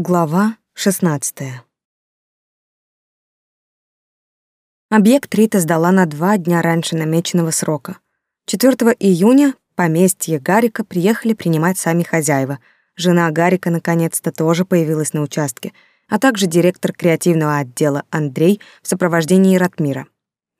Глава 16. Объект Рита сдала на два дня раньше намеченного срока. 4 июня поместье Гарика приехали принимать сами хозяева. Жена Гарика наконец-то тоже появилась на участке, а также директор креативного отдела Андрей в сопровождении Ратмира.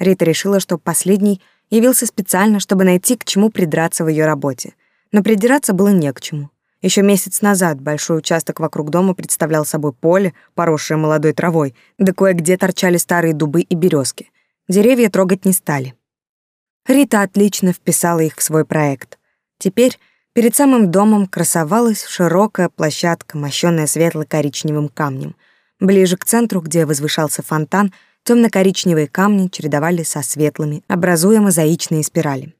Рита решила, что последний явился специально, чтобы найти, к чему придраться в ее работе. Но придираться было не к чему. Еще месяц назад большой участок вокруг дома представлял собой поле, поросшее молодой травой, да кое-где торчали старые дубы и березки. Деревья трогать не стали. Рита отлично вписала их в свой проект. Теперь перед самым домом красовалась широкая площадка, мощенная светло-коричневым камнем. Ближе к центру, где возвышался фонтан, темно-коричневые камни чередовали со светлыми, образуя мозаичные спирали.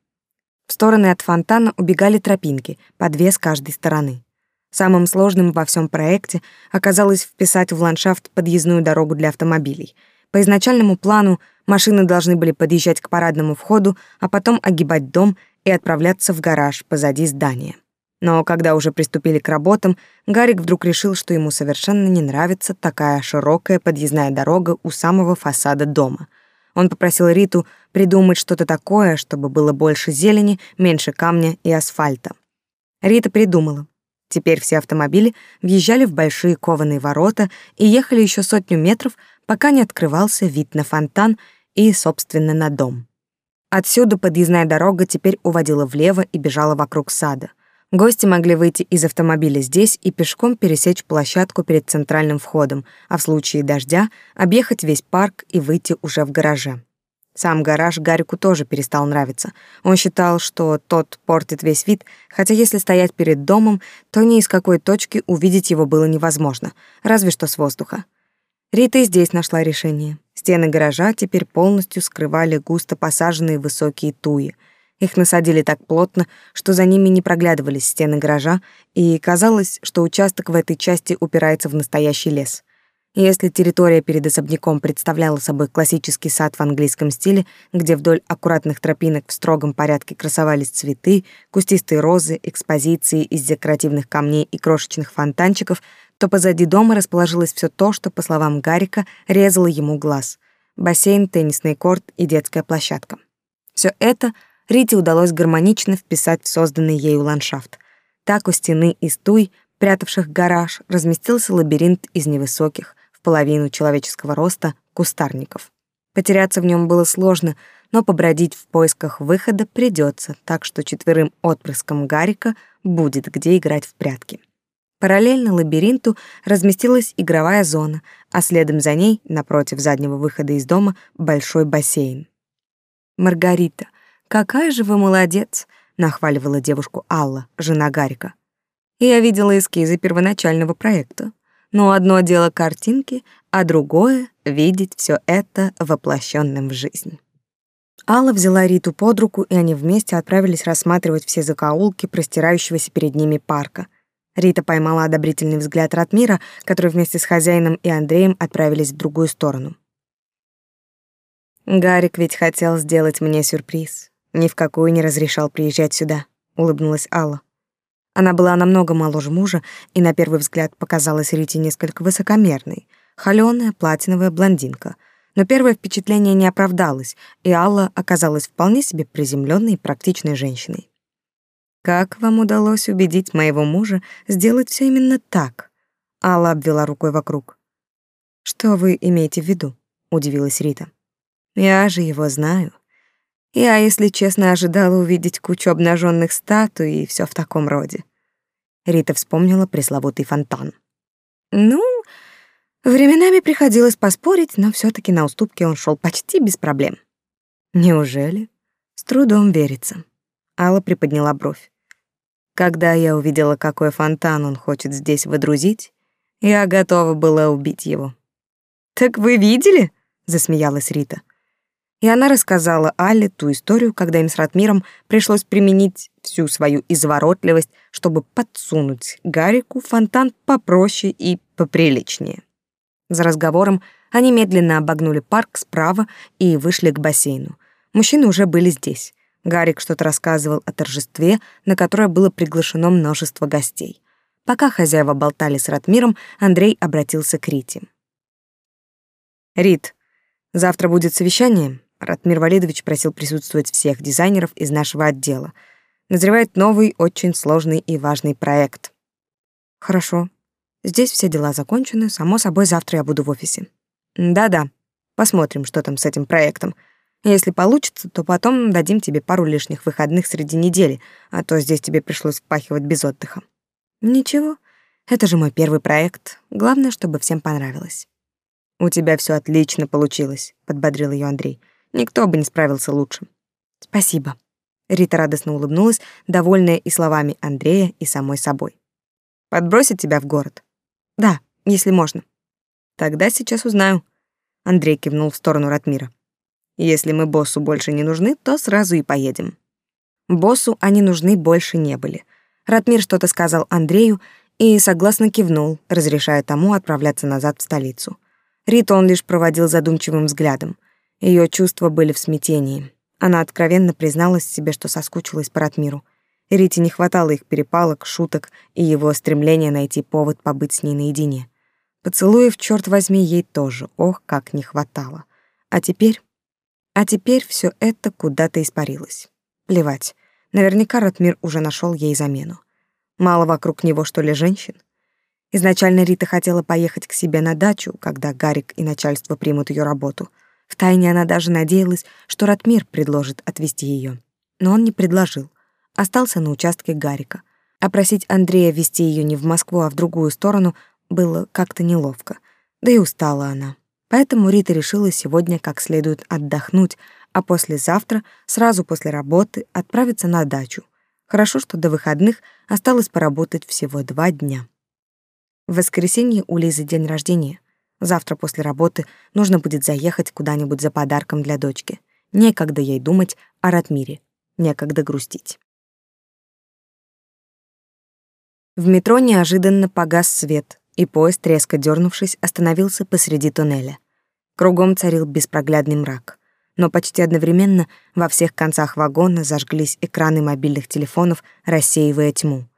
В стороны от фонтана убегали тропинки, по две с каждой стороны. Самым сложным во всем проекте оказалось вписать в ландшафт подъездную дорогу для автомобилей. По изначальному плану машины должны были подъезжать к парадному входу, а потом огибать дом и отправляться в гараж позади здания. Но когда уже приступили к работам, Гарик вдруг решил, что ему совершенно не нравится такая широкая подъездная дорога у самого фасада дома — он попросил Риту придумать что-то такое, чтобы было больше зелени, меньше камня и асфальта. Рита придумала. Теперь все автомобили въезжали в большие кованые ворота и ехали еще сотню метров, пока не открывался вид на фонтан и, собственно, на дом. Отсюда подъездная дорога теперь уводила влево и бежала вокруг сада. Гости могли выйти из автомобиля здесь и пешком пересечь площадку перед центральным входом, а в случае дождя объехать весь парк и выйти уже в гараже. Сам гараж Гарику тоже перестал нравиться. Он считал, что тот портит весь вид, хотя если стоять перед домом, то ни из какой точки увидеть его было невозможно, разве что с воздуха. Рита здесь нашла решение. Стены гаража теперь полностью скрывали густо посаженные высокие туи — их насадили так плотно, что за ними не проглядывались стены гаража, и казалось, что участок в этой части упирается в настоящий лес. Если территория перед особняком представляла собой классический сад в английском стиле, где вдоль аккуратных тропинок в строгом порядке красовались цветы, кустистые розы, экспозиции из декоративных камней и крошечных фонтанчиков, то позади дома расположилось все то, что, по словам Гарика, резало ему глаз: бассейн, теннисный корт и детская площадка. Все это — Рите удалось гармонично вписать в созданный ею ландшафт. Так у стены из туй, прятавших гараж, разместился лабиринт из невысоких, в половину человеческого роста, кустарников. Потеряться в нем было сложно, но побродить в поисках выхода придется, так что четверым отпрыскам Гарика будет где играть в прятки. Параллельно лабиринту разместилась игровая зона, а следом за ней, напротив заднего выхода из дома, большой бассейн. Маргарита, «Какая же вы молодец!» — нахваливала девушку Алла, жена Гарика. Я видела эскизы первоначального проекта. Но одно дело картинки, а другое — видеть все это воплощенным в жизнь. Алла взяла Риту под руку, и они вместе отправились рассматривать все закоулки простирающегося перед ними парка. Рита поймала одобрительный взгляд Ратмира, который вместе с хозяином и Андреем отправились в другую сторону. Гарик ведь хотел сделать мне сюрприз. Ни в какую не разрешал приезжать сюда, улыбнулась Алла. Она была намного моложе мужа и на первый взгляд показалась Рите несколько высокомерной, холёная платиновая блондинка. Но первое впечатление не оправдалось, и Алла оказалась вполне себе приземленной и практичной женщиной. Как вам удалось убедить моего мужа сделать все именно так? Алла обвела рукой вокруг. Что вы имеете в виду? удивилась Рита. Я же его знаю. Я, если честно, ожидала увидеть кучу обнаженных статуй и все в таком роде. Рита вспомнила пресловутый фонтан. Ну, временами приходилось поспорить, но все таки на уступки он шел почти без проблем. Неужели? С трудом верится. Алла приподняла бровь. Когда я увидела, какой фонтан он хочет здесь выдрузить, я готова была убить его. «Так вы видели?» — засмеялась Рита. И она рассказала Алле ту историю, когда им с Ратмиром пришлось применить всю свою изворотливость, чтобы подсунуть Гарику фонтан попроще и поприличнее. За разговором они медленно обогнули парк справа и вышли к бассейну. Мужчины уже были здесь. Гарик что-то рассказывал о торжестве, на которое было приглашено множество гостей. Пока хозяева болтали с Ратмиром, Андрей обратился к Рите. «Рит, завтра будет совещание. Ратмир Валидович просил присутствовать всех дизайнеров из нашего отдела. Назревает новый, очень сложный и важный проект». «Хорошо. Здесь все дела закончены. Само собой, завтра я буду в офисе». «Да-да. Посмотрим, что там с этим проектом. Если получится, то потом дадим тебе пару лишних выходных среди недели, а то здесь тебе пришлось впахивать без отдыха. Ничего, это же мой первый проект. Главное, чтобы всем понравилось. У тебя все отлично получилось, подбодрил ее Андрей. Никто бы не справился лучше. Спасибо. Рита радостно улыбнулась, довольная и словами Андрея, и самой собой. Подбросить тебя в город? Да, если можно. Тогда сейчас узнаю. Андрей кивнул в сторону Ратмира. Если мы боссу больше не нужны, то сразу и поедем. Боссу они нужны больше не были. Ратмир что-то сказал Андрею и согласно кивнул, разрешая тому отправляться назад в столицу. Риту он лишь проводил задумчивым взглядом. Ее чувства были в смятении. Она откровенно призналась себе, что соскучилась по Ратмиру. Рите не хватало их перепалок, шуток и его стремления найти повод побыть с ней наедине. Поцелуев, черт возьми, ей тоже, ох, как не хватало. А теперь а теперь все это куда-то испарилось. Плевать. Наверняка Ратмир уже нашел ей замену. Мало вокруг него, что ли, женщин? Изначально Рита хотела поехать к себе на дачу, когда Гарик и начальство примут ее работу. Втайне она даже надеялась, что Ратмир предложит отвезти ее. Но он не предложил. Остался на участке Гарика. А просить Андрея вести ее не в Москву, а в другую сторону было как-то неловко. Да и устала она. Поэтому Рита решила сегодня как следует отдохнуть, а послезавтра, сразу после работы, отправиться на дачу. Хорошо, что до выходных осталось поработать всего два дня. В воскресенье у Лизы день рождения. Завтра после работы нужно будет заехать куда-нибудь за подарком для дочки. Некогда ей думать о Ратмире, некогда грустить. В метро неожиданно погас свет, и поезд, резко дернувшись, остановился посреди туннеля. Кругом царил беспроглядный мрак. Но почти одновременно во всех концах вагона зажглись экраны мобильных телефонов, рассеивая тьму.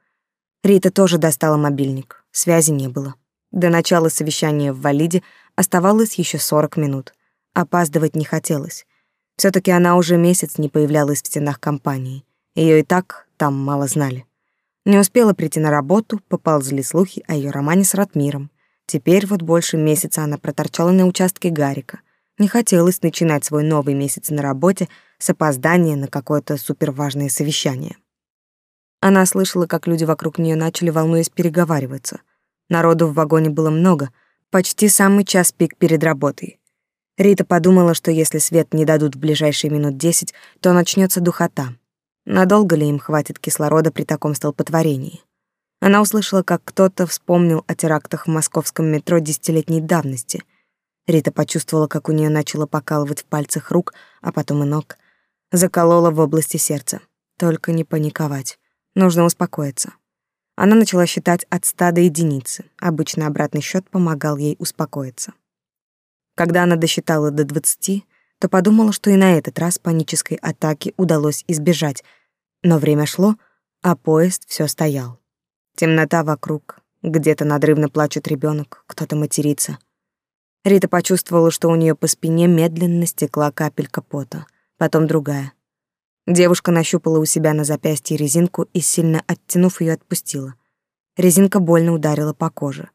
Рита тоже достала мобильник. Связи не было. До начала совещания в Валиде оставалось еще 40 минут. Опаздывать не хотелось. все таки она уже месяц не появлялась в стенах компании. Ее и так там мало знали. Не успела прийти на работу, поползли слухи о ее романе с Ратмиром. Теперь вот больше месяца она проторчала на участке Гарика. Не хотелось начинать свой новый месяц на работе с опоздания на какое-то суперважное совещание. Она слышала, как люди вокруг нее начали, волнуясь, переговариваться. Народу в вагоне было много, почти самый час пик перед работой. Рита подумала, что если свет не дадут в ближайшие минут десять, то начнется духота. Надолго ли им хватит кислорода при таком столпотворении? Она услышала, как кто-то вспомнил о терактах в московском метро десятилетней давности. Рита почувствовала, как у нее начало покалывать в пальцах рук, а потом и ног. Заколола в области сердца. Только не паниковать. Нужно успокоиться. Она начала считать от ста до единицы. Обычно обратный счет помогал ей успокоиться. Когда она досчитала до двадцати, то подумала, что и на этот раз панической атаки удалось избежать, но время шло, а поезд все стоял. Темнота вокруг, где-то надрывно плачет ребенок, кто-то матерится. Рита почувствовала, что у нее по спине медленно стекла капелька пота, потом другая. Девушка нащупала у себя на запястье резинку и, сильно оттянув ее, отпустила. Резинка больно ударила по коже.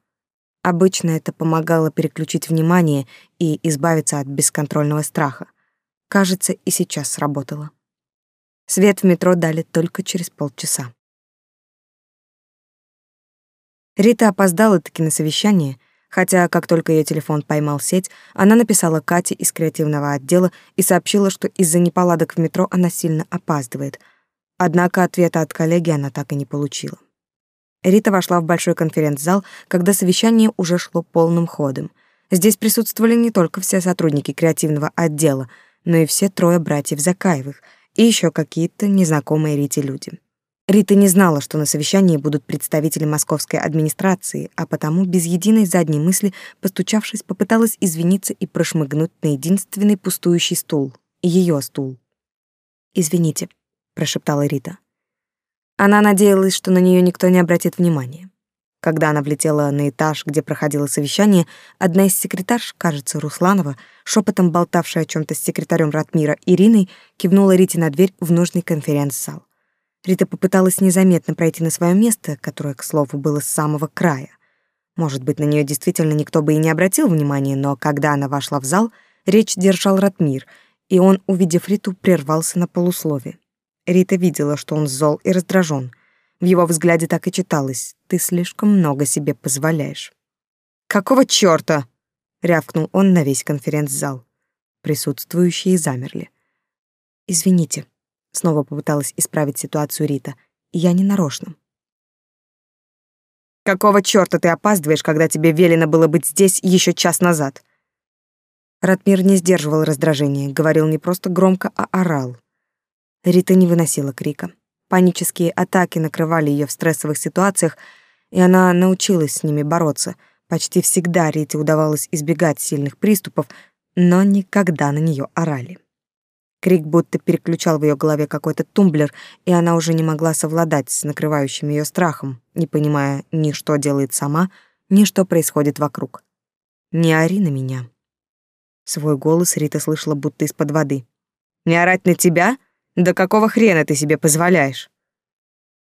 Обычно это помогало переключить внимание и избавиться от бесконтрольного страха. Кажется, и сейчас сработало. Свет в метро дали только через полчаса. Рита опоздала таки на совещание, хотя как только ее телефон поймал сеть, она написала Кате из креативного отдела и сообщила, что из-за неполадок в метро она сильно опаздывает. Однако ответа от коллеги она так и не получила. Рита вошла в большой конференц-зал, когда совещание уже шло полным ходом. Здесь присутствовали не только все сотрудники креативного отдела, но и все трое братьев Закаевых и еще какие-то незнакомые Рите люди. Рита не знала, что на совещании будут представители московской администрации, а потому без единой задней мысли, постучавшись, попыталась извиниться и прошмыгнуть на единственный пустующий стул, ее стул. «Извините», — прошептала Рита. Она надеялась, что на нее никто не обратит внимания. Когда она влетела на этаж, где проходило совещание, одна из секретарш, кажется, Русланова, шепотом болтавшая о чем то с секретарем Ратмира Ириной, кивнула Рите на дверь в нужный конференц-зал. Рита попыталась незаметно пройти на свое место, которое, к слову, было с самого края. Может быть, на нее действительно никто бы и не обратил внимания, но когда она вошла в зал, речь держал Ратмир, и он, увидев Риту, прервался на полуслове. Рита видела, что он зол и раздражен. В его взгляде так и читалось «Ты слишком много себе позволяешь». «Какого чёрта?» — рявкнул он на весь конференц-зал. Присутствующие замерли. «Извините», — снова попыталась исправить ситуацию Рита. «Я не нарочно». «Какого чёрта ты опаздываешь, когда тебе велено было быть здесь еще час назад?» Ратмир не сдерживал раздражения, говорил не просто громко, а орал. Рита не выносила крика. Панические атаки накрывали ее в стрессовых ситуациях, и она научилась с ними бороться. Почти всегда Рите удавалось избегать сильных приступов, но никогда на нее орали. Крик будто переключал в ее голове какой-то тумблер, и она уже не могла совладать с накрывающим ее страхом, не понимая ни что делает сама, ни что происходит вокруг. «Не ори на меня». Свой голос Рита слышала будто из-под воды. «Не орать на тебя? Да какого хрена ты себе позволяешь?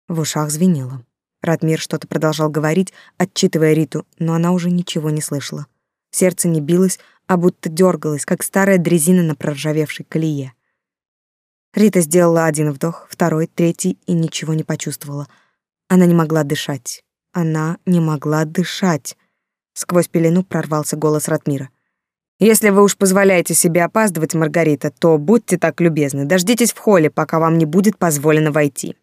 В ушах звенело. Радмир что-то продолжал говорить, отчитывая Риту, но она уже ничего не слышала. Сердце не билось, а будто дергалось, как старая дрезина на проржавевшей колее. Рита сделала один вдох, второй, третий и ничего не почувствовала. Она не могла дышать. Она не могла дышать. Сквозь пелену прорвался голос Ратмира. Если вы уж позволяете себе опаздывать, Маргарита, то будьте так любезны, дождитесь в холле, пока вам не будет позволено войти.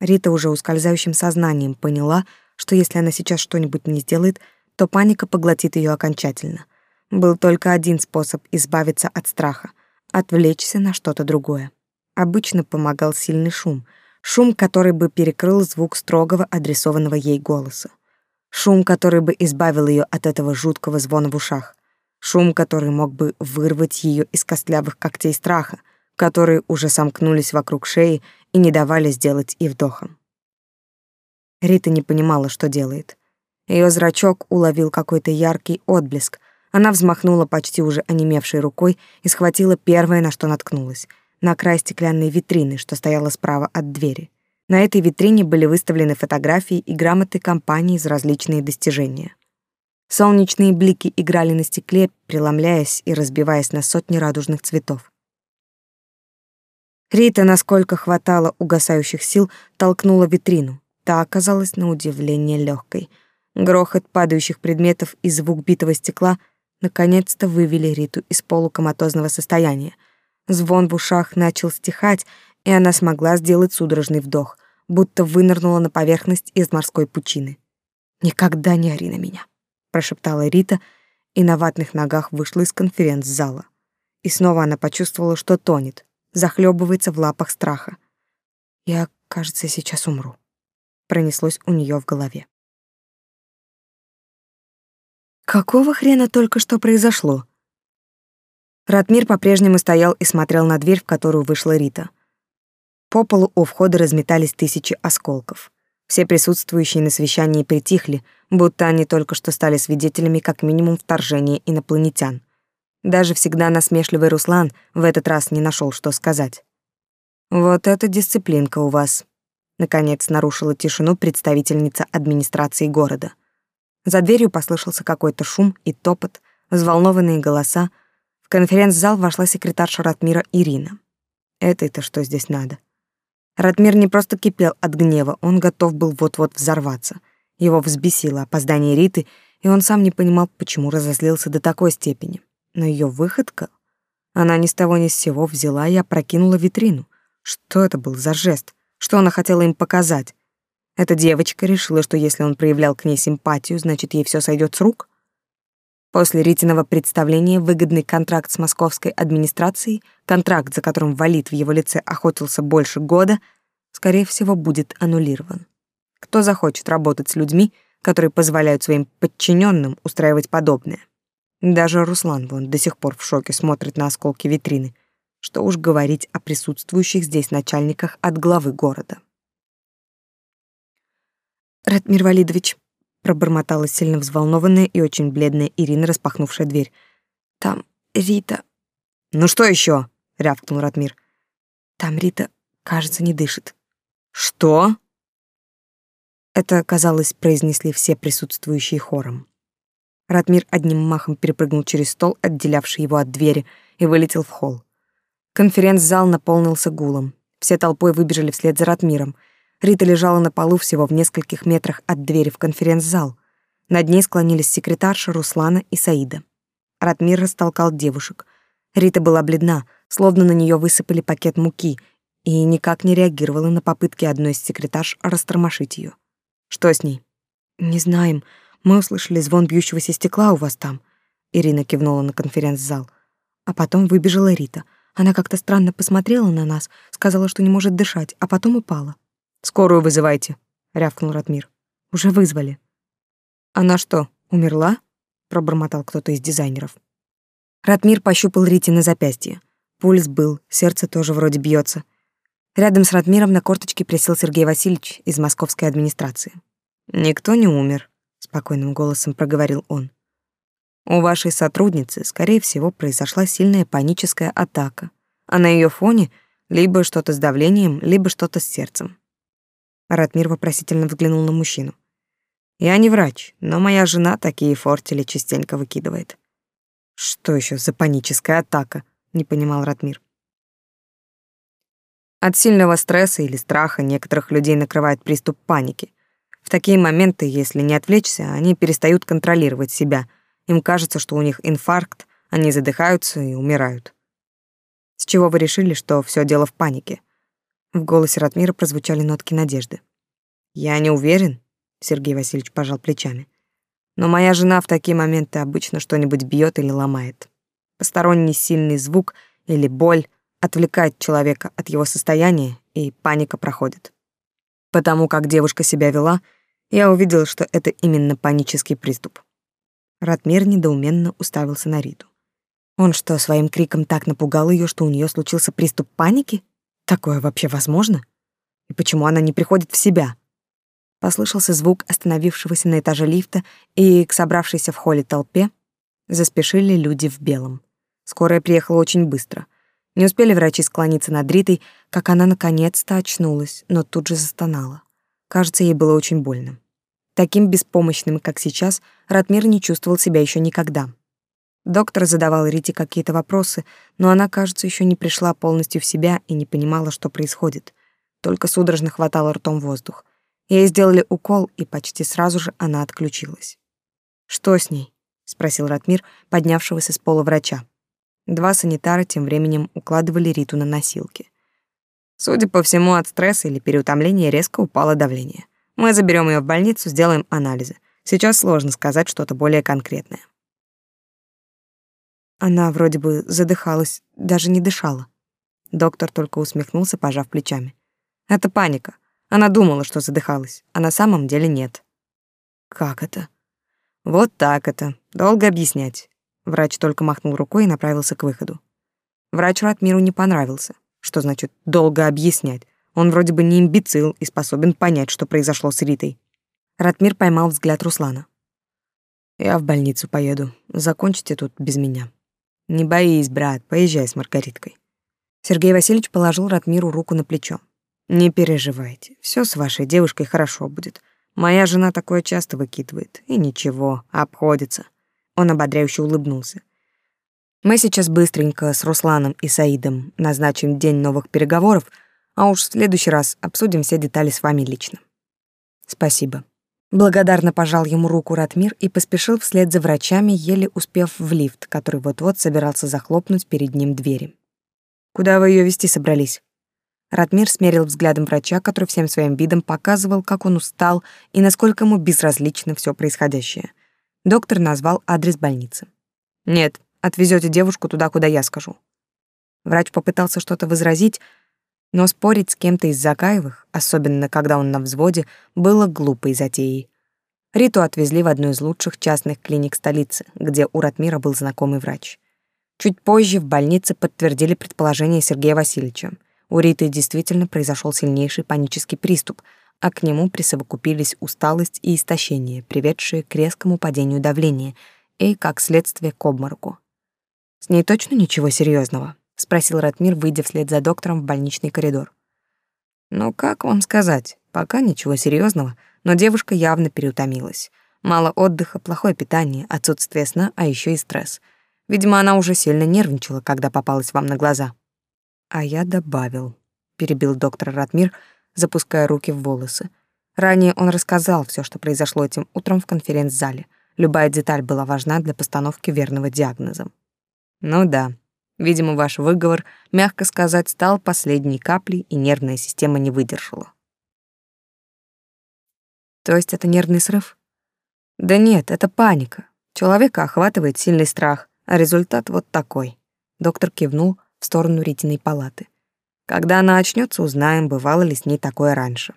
Рита уже ускользающим сознанием поняла, что если она сейчас что-нибудь не сделает, то паника поглотит ее окончательно. Был только один способ избавиться от страха отвлечься на что-то другое. Обычно помогал сильный шум, шум, который бы перекрыл звук строгого адресованного ей голоса. Шум, который бы избавил ее от этого жуткого звона в ушах шум, который мог бы вырвать ее из костлявых когтей страха, которые уже сомкнулись вокруг шеи и не давали сделать и вдоха. Рита не понимала, что делает. Ее зрачок уловил какой-то яркий отблеск. Она взмахнула почти уже онемевшей рукой и схватила первое, на что наткнулась, на край стеклянной витрины, что стояла справа от двери. На этой витрине были выставлены фотографии и грамоты компаний за различные достижения. Солнечные блики играли на стекле, преломляясь и разбиваясь на сотни радужных цветов. Рита, насколько хватало угасающих сил, толкнула витрину. Та оказалась на удивление легкой. Грохот падающих предметов и звук битого стекла наконец-то вывели Риту из полукоматозного состояния. Звон в ушах начал стихать, и она смогла сделать судорожный вдох, будто вынырнула на поверхность из морской пучины. «Никогда не ори на меня!» прошептала Рита и на ватных ногах вышла из конференц-зала. И снова она почувствовала, что тонет, захлебывается в лапах страха. Я, кажется, сейчас умру. Пронеслось у нее в голове. Какого хрена только что произошло? Ратмир по-прежнему стоял и смотрел на дверь, в которую вышла Рита. По полу у входа разметались тысячи осколков. Все присутствующие на совещании притихли, будто они только что стали свидетелями как минимум вторжения инопланетян. Даже всегда насмешливый Руслан в этот раз не нашел, что сказать. «Вот это дисциплинка у вас», — наконец нарушила тишину представительница администрации города. За дверью послышался какой-то шум и топот, взволнованные голоса. В конференц-зал вошла секретарша Ратмира Ирина. Это-то что здесь надо? Ратмир не просто кипел от гнева, он готов был вот-вот взорваться. Его взбесило опоздание Риты, и он сам не понимал, почему разозлился до такой степени. Но ее выходка... Она ни с того ни с сего взяла и опрокинула витрину. Что это был за жест? Что она хотела им показать? Эта девочка решила, что если он проявлял к ней симпатию, значит, ей все сойдет с рук? После Ритиного представления выгодный контракт с московской администрацией, контракт, за которым Валит в его лице охотился больше года, скорее всего, будет аннулирован. Кто захочет работать с людьми, которые позволяют своим подчиненным устраивать подобное? Даже Руслан вон до сих пор в шоке смотрит на осколки витрины. Что уж говорить о присутствующих здесь начальниках от главы города. Ратмир Валидович, пробормотала сильно взволнованная и очень бледная Ирина, распахнувшая дверь. Там Рита. Ну что еще? рявкнул Ратмир. Там Рита, кажется, не дышит. Что? Это, казалось, произнесли все присутствующие хором. Ратмир одним махом перепрыгнул через стол, отделявший его от двери, и вылетел в холл. Конференц-зал наполнился гулом. Все толпой выбежали вслед за Ратмиром. Рита лежала на полу всего в нескольких метрах от двери в конференц-зал. Над ней склонились секретарша Руслана и Саида. Ратмир растолкал девушек. Рита была бледна, словно на нее высыпали пакет муки, и никак не реагировала на попытки одной из секретарш растормошить ее. Что с ней? Не знаем. Мы услышали звон бьющегося стекла у вас там. Ирина кивнула на конференц-зал. А потом выбежала Рита. Она как-то странно посмотрела на нас, сказала, что не может дышать, а потом упала. Скорую вызывайте, рявкнул Ратмир. Уже вызвали. Она что, умерла? пробормотал кто-то из дизайнеров. Ратмир пощупал Рите на запястье. Пульс был, сердце тоже вроде бьется. Рядом с Ратмиром на корточке присел Сергей Васильевич из московской администрации. «Никто не умер», — спокойным голосом проговорил он. «У вашей сотрудницы, скорее всего, произошла сильная паническая атака, а на ее фоне либо что-то с давлением, либо что-то с сердцем». Ратмир вопросительно взглянул на мужчину. «Я не врач, но моя жена такие фортели частенько выкидывает». «Что еще за паническая атака?» — не понимал Ратмир. От сильного стресса или страха некоторых людей накрывает приступ паники. В такие моменты, если не отвлечься, они перестают контролировать себя. Им кажется, что у них инфаркт, они задыхаются и умирают. С чего вы решили, что все дело в панике? В голосе Ратмира прозвучали нотки надежды. Я не уверен, Сергей Васильевич пожал плечами. Но моя жена в такие моменты обычно что-нибудь бьет или ломает. Посторонний сильный звук или боль отвлекает человека от его состояния, и паника проходит. Потому как девушка себя вела, я увидел, что это именно панический приступ. Ратмир недоуменно уставился на Риту. Он что, своим криком так напугал ее, что у нее случился приступ паники? Такое вообще возможно? И почему она не приходит в себя? Послышался звук остановившегося на этаже лифта, и к собравшейся в холле толпе заспешили люди в белом. Скорая приехала очень быстро — не успели врачи склониться над Ритой, как она наконец-то очнулась, но тут же застонала. Кажется, ей было очень больно. Таким беспомощным, как сейчас, Ратмир не чувствовал себя еще никогда. Доктор задавал Рите какие-то вопросы, но она, кажется, еще не пришла полностью в себя и не понимала, что происходит. Только судорожно хватала ртом воздух. Ей сделали укол, и почти сразу же она отключилась. «Что с ней?» — спросил Ратмир, поднявшегося с пола врача. Два санитара тем временем укладывали Риту на носилки. Судя по всему, от стресса или переутомления резко упало давление. Мы заберем ее в больницу, сделаем анализы. Сейчас сложно сказать что-то более конкретное. Она вроде бы задыхалась, даже не дышала. Доктор только усмехнулся, пожав плечами. Это паника. Она думала, что задыхалась, а на самом деле нет. Как это? Вот так это. Долго объяснять. Врач только махнул рукой и направился к выходу. Врач Ратмиру не понравился. Что значит «долго объяснять»? Он вроде бы не имбецил и способен понять, что произошло с Ритой. Ратмир поймал взгляд Руслана. «Я в больницу поеду. Закончите тут без меня. Не боись, брат, поезжай с Маргариткой». Сергей Васильевич положил Ратмиру руку на плечо. «Не переживайте, все с вашей девушкой хорошо будет. Моя жена такое часто выкидывает, и ничего, обходится. Он ободряюще улыбнулся. Мы сейчас быстренько с Русланом и Саидом назначим день новых переговоров, а уж в следующий раз обсудим все детали с вами лично. Спасибо. Благодарно пожал ему руку Ратмир и поспешил вслед за врачами, еле успев в лифт, который вот-вот собирался захлопнуть перед ним двери. Куда вы ее вести собрались? Ратмир смерил взглядом врача, который всем своим видом показывал, как он устал и насколько ему безразлично все происходящее. Доктор назвал адрес больницы. «Нет, отвезете девушку туда, куда я скажу». Врач попытался что-то возразить, но спорить с кем-то из Закаевых, особенно когда он на взводе, было глупой затеей. Риту отвезли в одну из лучших частных клиник столицы, где у Ратмира был знакомый врач. Чуть позже в больнице подтвердили предположение Сергея Васильевича. У Риты действительно произошел сильнейший панический приступ, а к нему присовокупились усталость и истощение, приведшие к резкому падению давления и, как следствие, к обмороку. «С ней точно ничего серьезного? Спросил Ратмир, выйдя вслед за доктором в больничный коридор. «Ну, как вам сказать? Пока ничего серьезного, но девушка явно переутомилась. Мало отдыха, плохое питание, отсутствие сна, а еще и стресс. Видимо, она уже сильно нервничала, когда попалась вам на глаза». «А я добавил», — перебил доктор Ратмир, запуская руки в волосы. Ранее он рассказал все, что произошло этим утром в конференц-зале. Любая деталь была важна для постановки верного диагноза. Ну да, видимо, ваш выговор, мягко сказать, стал последней каплей, и нервная система не выдержала. То есть это нервный срыв? Да нет, это паника. Человека охватывает сильный страх, а результат вот такой. Доктор кивнул в сторону Ритиной палаты. Когда она очнется, узнаем, бывало ли с ней такое раньше.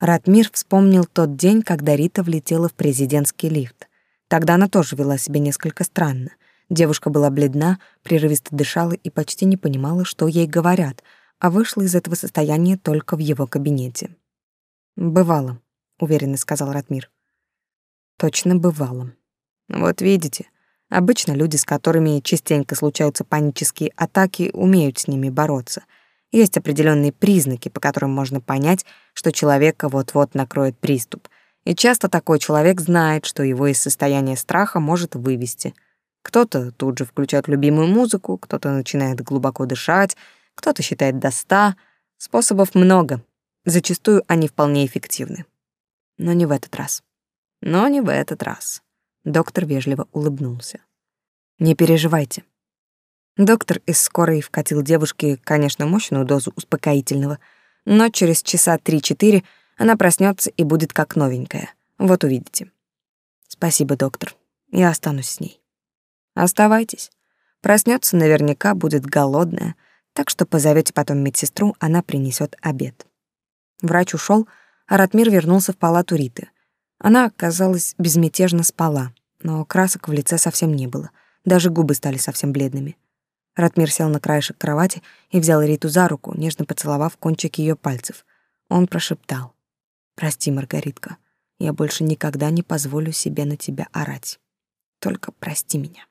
Ратмир вспомнил тот день, когда Рита влетела в президентский лифт. Тогда она тоже вела себя несколько странно. Девушка была бледна, прерывисто дышала и почти не понимала, что ей говорят, а вышла из этого состояния только в его кабинете. «Бывало», — уверенно сказал Ратмир. «Точно бывало. Вот видите, обычно люди, с которыми частенько случаются панические атаки, умеют с ними бороться — есть определенные признаки, по которым можно понять, что человека вот-вот накроет приступ. И часто такой человек знает, что его из состояния страха может вывести. Кто-то тут же включает любимую музыку, кто-то начинает глубоко дышать, кто-то считает до ста. Способов много. Зачастую они вполне эффективны. Но не в этот раз. Но не в этот раз. Доктор вежливо улыбнулся. Не переживайте. Доктор из скорой вкатил девушке, конечно, мощную дозу успокоительного, но через часа три-четыре она проснется и будет как новенькая. Вот увидите. Спасибо, доктор. Я останусь с ней. Оставайтесь. Проснется наверняка, будет голодная, так что позовете потом медсестру, она принесет обед. Врач ушел, а Ратмир вернулся в палату Риты. Она, казалось, безмятежно спала, но красок в лице совсем не было, даже губы стали совсем бледными. Ратмир сел на краешек кровати и взял Риту за руку, нежно поцеловав кончик ее пальцев. Он прошептал. «Прости, Маргаритка, я больше никогда не позволю себе на тебя орать. Только прости меня».